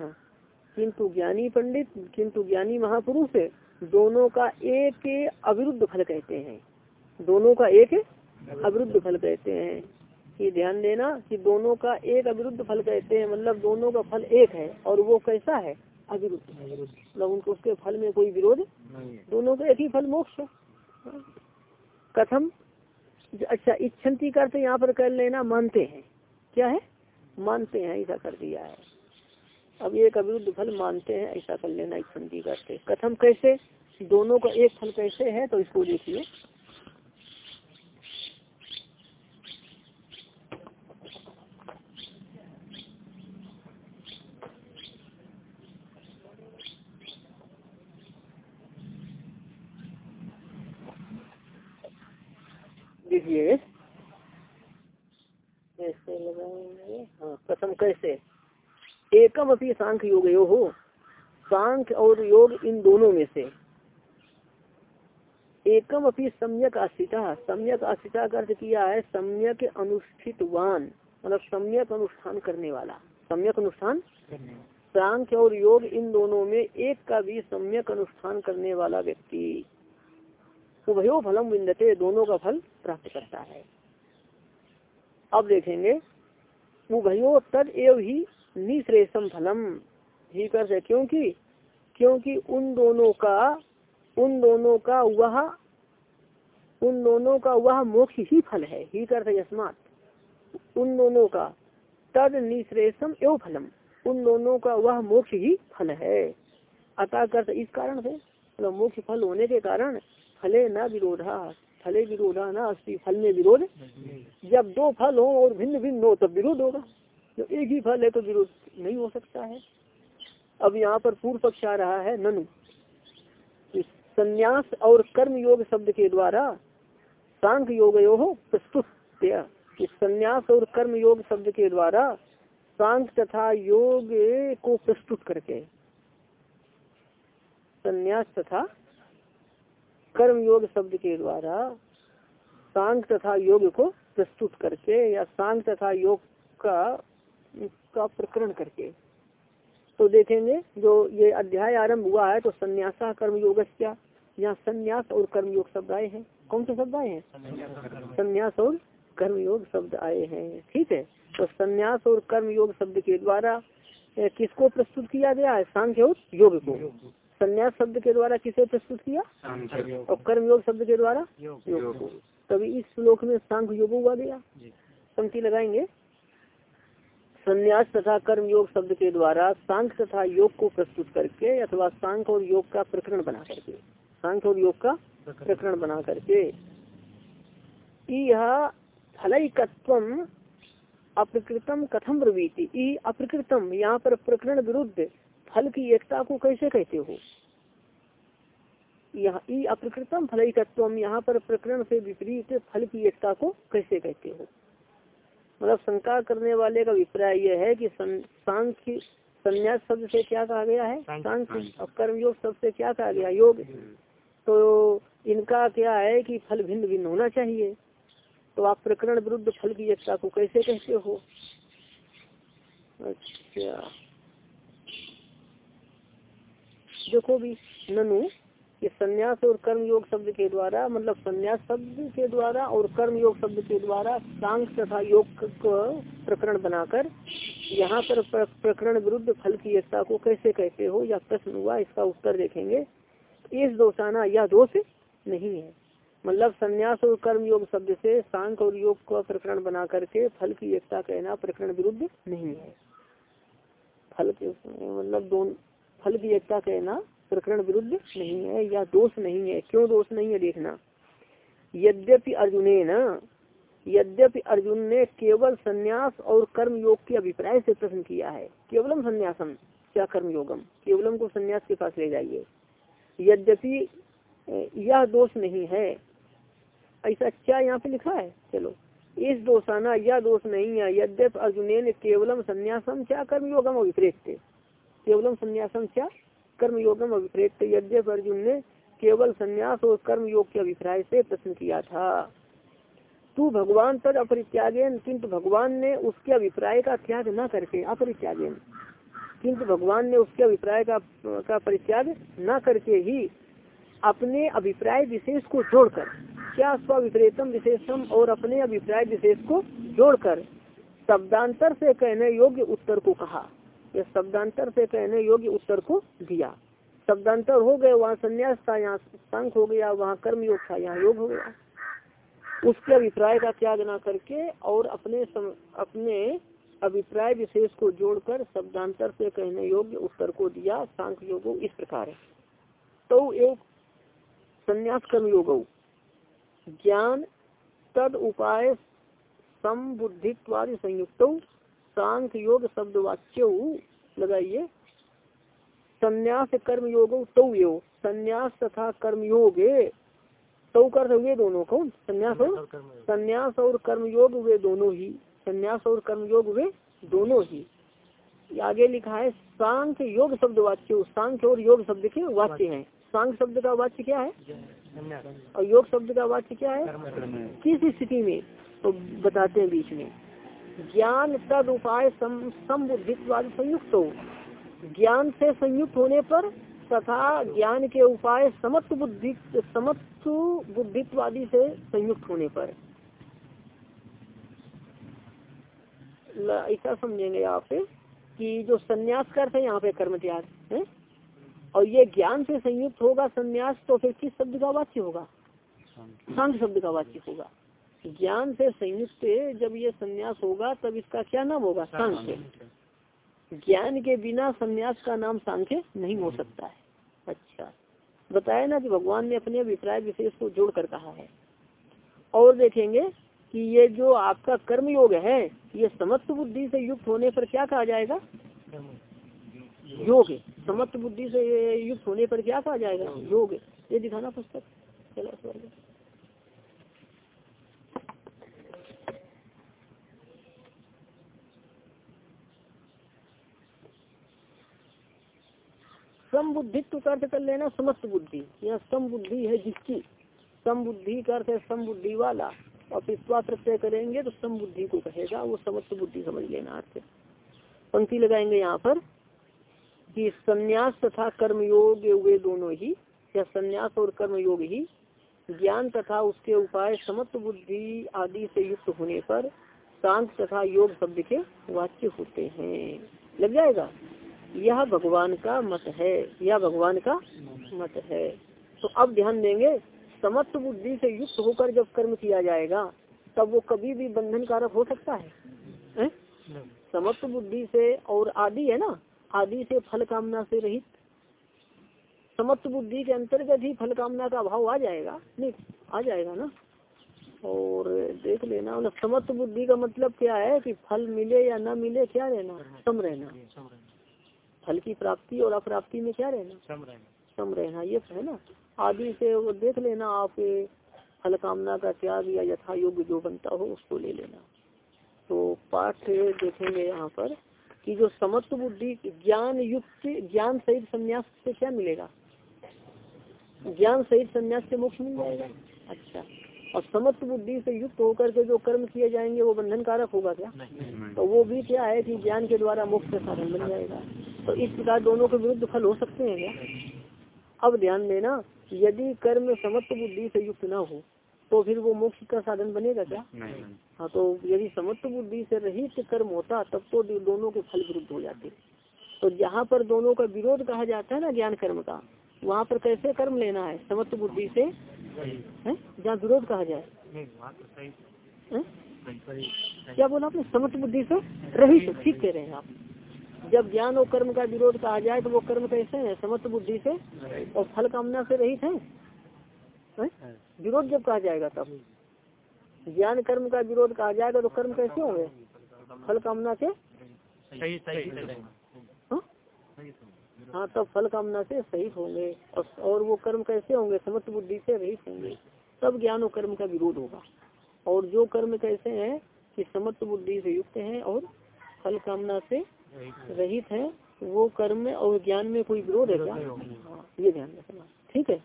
किंतु ज्ञानी पंडित, किंतु ज्ञानी महापुरुष दोनों का एक अविरुद्ध फल कहते हैं। दोनों का एक अविरुद्ध फल कहते हैं। कि ध्यान देना कि दोनों का एक अविरुद्ध फल कहते हैं मतलब दोनों का फल एक है और वो कैसा है? अविरुद्ध मतलब उनको उसके फल में कोई विरोध दोनों का एक ही फल मोक्ष। है कथम अच्छा इच्छन्ति करते यहाँ पर कर लेना मानते हैं। क्या है? मानते हैं ऐसा कर दिया है। अब एक अविरुद्ध फल मानते हैं ऐसा कर लेना इच्छन्ति करते कथम कैसे? दोनों का एक फल कैसे है तो इसको देखिए कैसे लगाएँगे हाँ प्रथम कैसे? एकम अपनी सांख्य योग यो हो सांख्य और योग इन दोनों में से। एकम अपनी सम्यक आश्रिता सम्यक आश्रिता का अर्थ किया है सम्यक अनुष्ठितवान मतलब सम्यक अनुष्ठान करने वाला। सम्यक अनुष्ठान? सांख्य और योग इन दोनों में एक का भी सम्यक अनुष्ठान करने वाला व्यक्ति। उभयो फलम विन्दते दोनों का फल प्राप्त करता है। अब देखेंगे उभयो तद एव ही निश्रेषम फलम। ही कर क्योंकि क्योंकि उन दोनों का, उन दोनों का वह, उन दोनों का वह मोक्ष ही फल है। ही कर यस्मात। उन दोनों का, तद निश्रेषम एवं फलम। उन दोनों का वह मोक्ष ही फल है। अतः कर इस कारण से मतलब मोक्ष फल होने के कारण फले न विरोधा फले विरोधा, न अस्थि फल में विरोध। जब दो फल हो और भिन्न भिन्न हो, तब विरोध होगा। जब एक ही फल है तो विरोध नहीं हो सकता है। अब यहाँ पर पूर्व पक्ष आ रहा है, ननु। संन्यास और कर्म योग शब्द के द्वारा सांख योग हो प्रस्तुत कि संन्यास और कर्म योग शब्द के द्वारा सांख तथा योग को प्रस्तुत करके। संन्यास तथा कर्म योग शब्द के द्वारा सांग तथा योग को प्रस्तुत करके या सांग तथा योग का का प्रकरण करके। तो देखेंगे, जो ये अध्याय आरंभ हुआ है तो संन्यासा कर्म योग यहाँ संन्यास और कर्म योग शब्द आए हैं। कौन से शब्द आए हैं? संन्यास और कर्म योग शब्द आए हैं। ठीक है? तो संन्यास और कर्म योग शब्द के द्वारा किसको प्रस्तुत किया गया है? सांख्य और योग को। संन्यास शब्द के द्वारा किसे प्रस्तुत किया? और कर्म योग शब्द के द्वारा? योग। को तभी इस श्लोक में सांख योग हुआ गया। पंक्ति लगाएँगे। संन्यास तथा कर्म योग शब्द के द्वारा सांख तथा योग को प्रस्तुत करके अथवा सांख और योग का प्रकरण बना करके। सांख और योग का प्रकरण बना करके। यह फलकत्व अप्रकृतम कथम प्रवृत्ति अप्रकृतम यहाँ पर प्रकरण विरुद्ध फल की एकता को कैसे कहते हो? यहाँ ई अप्रकृतम फलकत्व यहाँ पर प्रकरण से विपरीत फल की एकता को कैसे कहते हो? मतलब शंका करने वाले का अभिप्राय यह है कि सांख्य संन्यास शब्द से क्या कहा गया है? सांख्य और कर्मयोग शब्द से क्या कहा गया? योग तो इनका क्या है कि फल भिन्न भिन्न होना चाहिए। तो आप प्रकरण विरुद्ध फल की एकता को कैसे कहते हो? अच्छा। देखो भी, ननु, ये संन्यास और कर्म योग शब्द के द्वारा मतलब संन्यास शब्द के द्वारा और कर्म योग शब्द के द्वारा सांख तथा योग को प्रकरण बनाकर यहाँ पर प्रकरण विरुद्ध फल की एकता को कैसे कहते हो, या प्रश्न हुआ, इसका उत्तर देखेंगे। इस दोषाना यह दोष नहीं है। मतलब संन्यास और कर्म योग शब्द से सांख और योग का प्रकरण बना करके फल की एकता कहना प्रकरण विरुद्ध नहीं है। फल के मतलब दोनों फल की एकता कहना, प्रकरण विरुद्ध नहीं है या दोष नहीं है। क्यों दोष नहीं है देखना? यद्यपि अर्जुन न यद्यपि अर्जुन ने केवल संन्यास और कर्म योग के अभिप्राय से प्रश्न किया है। केवलम संन्यासम, क्या कर्म योगम केवलम को संन्यास के पास ले जाइए। यद्यपि यह दोष नहीं है। ऐसा क्या यहाँ पे लिखा है? चलो, इस दोषाना, यह दोष नहीं है। यद्यप अर्जुन ने केवलम संन्यासम, क्या कर्म योगम अभिप्रेत केवलम संन्यासम क्या कर्म योगम अभिप्रेत यद्यप अर्जुन ने केवल संन्यास और कर्म योग के अभिप्राय से प्रश्न किया था तू भगवान तद अपरित्यागेन किंतु भगवान ने उसके अभिप्राय का त्याग न करके अपरित्यागेन। किंतु भगवान ने उसके अभिप्राय का का परित्याग न करके ही अपने अभिप्राय विशेष को जोड़कर, क्या स्विपरीतम विशेषम और अपने अभिप्राय विशेष को जोड़कर, शब्दांतर से कहने योग्य उत्तर को कहा। या शब्दांतर से कहने योग्य उत्तर को दिया। शब्दांतर हो गए वहाँ संन्यास था यहाँ संख हो गया वहाँ कर्म योग था यहाँ योग हो गया। उसके अभिप्राय का त्याग ना करके और अपने सम, अपने अभिप्राय विशेष को जोड़कर शब्दांतर से कहने योग्य उत्तर को दिया सांख योग इस प्रकार है। तो एक संन्यास कर्म योग। ज्ञान तद उपाय समबुद्धित्वादि संयुक्त सांख योग शब्द वाक्य लगाइए। संन्यास कर्म योग तो योग संन्यास तथा कर्म योग तो कर वे दोनों कौन? संन्यास और संन्यास और कर्म योग। वे दोनों ही। संन्यास और कर्म योग वे दोनों ही। आगे लिखा है सांख्य योग शब्द वाच्य। सांख्य और योग शब्द के वाच्य हैं। सांख्य शब्द का वाच्य क्या है? और योग शब्द का वाच्य क्या है। किस स्थिति में? तो बताते हैं बीच में। ज्ञान तद उपाय संबुद्धित्वाद संयुक्त हो। ज्ञान से संयुक्त होने पर तथा ज्ञान के उपाय समत्व बुद्धि समत्व बुद्धित्वादी से संयुक्त होने पर। ऐसा समझेंगे आप कि जो संन्यास करते हैं यहाँ पे कर्म त्याग है? और ये ज्ञान से संयुक्त होगा संन्यास तो फिर किस शब्द का वाच्य होगा? शांत शब्द का वाच्य होगा। ज्ञान से संयुक्त जब ये संन्यास होगा तब इसका क्या नाम होगा? सांख्य। ज्ञान के बिना संन्यास का नाम सांख्य नहीं हो सकता है। अच्छा। बताया ना कि भगवान ने अपने अभिप्राय विशेष को जोड़ कर कहा है। और देखेंगे कि ये जो आपका कर्म योग है ये समत्व बुद्धि से युक्त होने पर क्या कहा जाएगा? योग समत्व बुद्धि से युक्त होने पर क्या कहा जाएगा? योग। ये दिखाना पुस्तक। चलो स्वर्ग सम बुद्धित्व का अर्थ कर लेना समस्त बुद्धि। यह सम बुद्धि है जिसकी? सम बुद्धि का अर्थ है सम बुद्धि वाला। और स्वा प्रत्यय करेंगे तो सम बुद्धि को कहेगा, वो समस्त बुद्धि समझ लेना अर्थ। पंक्ति लगाएँगे यहाँ पर कि संन्यास तथा कर्मयोग वे दोनों ही, या संन्यास और कर्म योग ही, ज्ञान तथा उसके उपाय समत्व बुद्धि आदि से युक्त होने पर शांत तथा योग शब्द के वाच्य होते हैं। लग जाएगा? यह भगवान का मत है, यह भगवान का मत है। तो अब ध्यान देंगे समत्व बुद्धि से युक्त होकर जब कर्म किया जाएगा, तब वो कभी भी बंधन कारक हो सकता है? समत्व बुद्धि से और आदि है ना, आदि से फल कामना से रहित। समत्व बुद्धि के अंतर्गत ही फल कामना का अभाव आ जाएगा, नहीं, आ जाएगा ना। और देख लेना मतलब समत्व बुद्धि का मतलब क्या है कि फल मिले या न मिले, क्या रहना? सम रहना। फल की प्राप्ति और अप्राप्ति में क्या रहना? सम रहना। ये है ना? आदि से वो देख लेना आप फल कामना का त्याग या यथा योग्य जो बनता हो उसको ले लेना। तो पाठ देखेंगे यहाँ पर कि जो समत्व बुद्धि ज्ञान युक्त ज्ञान सहित संन्यास से क्या मिलेगा? ज्ञान सहित संन्यास से मोक्ष मिल जाएगा। अच्छा। और समत्व बुद्धि से युक्त होकर के जो कर्म किए जाएँगे वो बंधन कारक होगा क्या? तो वो भी क्या है कि ज्ञान के द्वारा मोक्ष का साधन बन जाएगा। तो इस प्रकार दोनों के विरुद्ध फल हो सकते हैं क्या? अब ध्यान देना यदि कर्म समत्व बुद्धि से युक्त ना हो तो फिर वो मोक्ष का साधन बनेगा क्या? हाँ तो यदि समत्व बुद्धि से रहित कर्म होता तब तो दोनों के फल विरुद्ध हो जाते। तो जहाँ पर दोनों का विरोध कहा जाता है ना ज्ञान कर्म का वहाँ पर कैसे कर्म लेना है? समत्व बुद्धि से जहाँ विरोध कहा जाए। क्या बोला आपने? समत्व बुद्धि से रहित ठीक कह रहे हैं आप। जब ज्ञान और कर्म का विरोध कहा जाए तो वो कर्म कैसे है? समत्व बुद्धि से और फल कामना से रहित है? विरोध जब कहा जाएगा तब। ज्ञान कर्म का विरोध कहा जाएगा तो कर्म कैसे होंगे? फल कामना से? हाँ तब फल कामना से सही होंगे। और, वो कर्म कैसे होंगे? समस्त बुद्धि से रहित होंगे। तब ज्ञान और कर्म का विरोध होगा। और जो कर्म कैसे हैं कि समस्त बुद्धि से युक्त हैं और फल कामना से रहित है वो कर्म और ज्ञान में कोई विरोध है क्या? ये ध्यान रखना। ठीक है?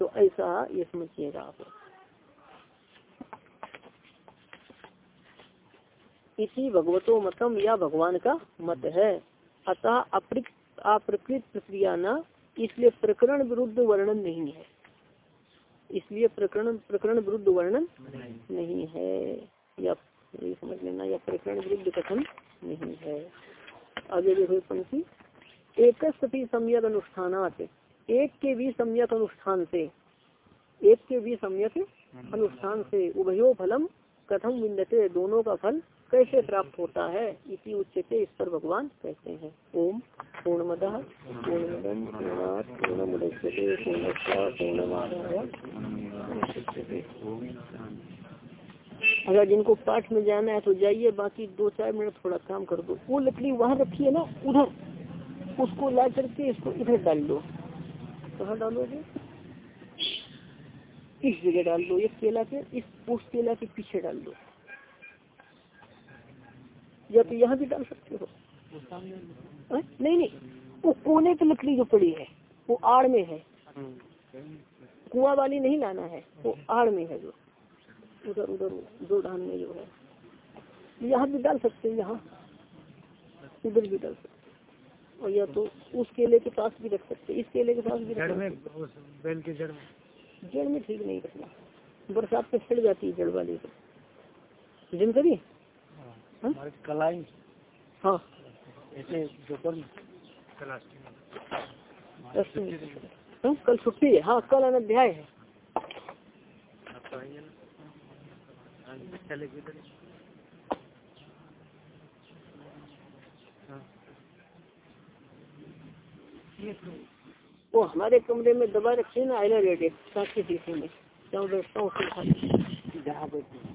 तो ऐसा ये समझिएगा आप इसी भगवतो मतम या भगवान का मत है। अतः अप्रिक अप्रकृत प्रक्रिया ना इसलिए प्रकरण विरुद्ध वर्णन नहीं है। इसलिए प्रकरण प्रकरण विरुद्ध वर्णन नहीं है। या समझ लेना या प्रकरण विरुद्ध कथन नहीं है। आगे देखो पंक्ति। एक सम्यक अनुष्ठानात। एक के भी सम्यक अनुष्ठान से एक के भी सम्यक अनुष्ठान। से उभयो फलम कथम विन्दते? दोनों का फल कैसे प्राप्त होता है? इसी उच्चते इस पर भगवान कहते हैं। ओम पूर्णमद पूर्णमादाय अगर जिनको पाठ में जाना है तो जाइए, बाकी दो चार मिनट थोड़ा काम कर दो। वो लकड़ी वहाँ रखी है ना, उधर। उसको ला करके इसको इधर डाल दो कहाँ डालोगे? इस जगह डाल दो एक केला के, इस उस केला के पीछे डाल दो या तो यहाँ भी डाल सकते हो। आ? नहीं नहीं। वो कोने की लकड़ी जो पड़ी है वो आड़ में है। कुआ वाली नहीं लाना है वो आड़ में है जो। उधर उधर दो धान में जो है। यहाँ भी डाल सकते हैं यहाँ। उधर भी डाल सकते और या तो उस केले के पास भी रख सकते इस केले के पास भी रख सकते बेल के जड़ में? जड़ में ठीक नहीं रखना। बरसात पे छिड़ जाती है जड़ वाली जिन कभी हाँ? कलाई हाँ। ऐसे दोपहर अश्विनी हाँ, कल छुट्टी है। हाँ कल अनध्याय है। वो हमारे कमरे में दवा रखी है ना आयला रेट साथ के में। जहाँ बैठता हूँ। जहाँ बैठता हूँ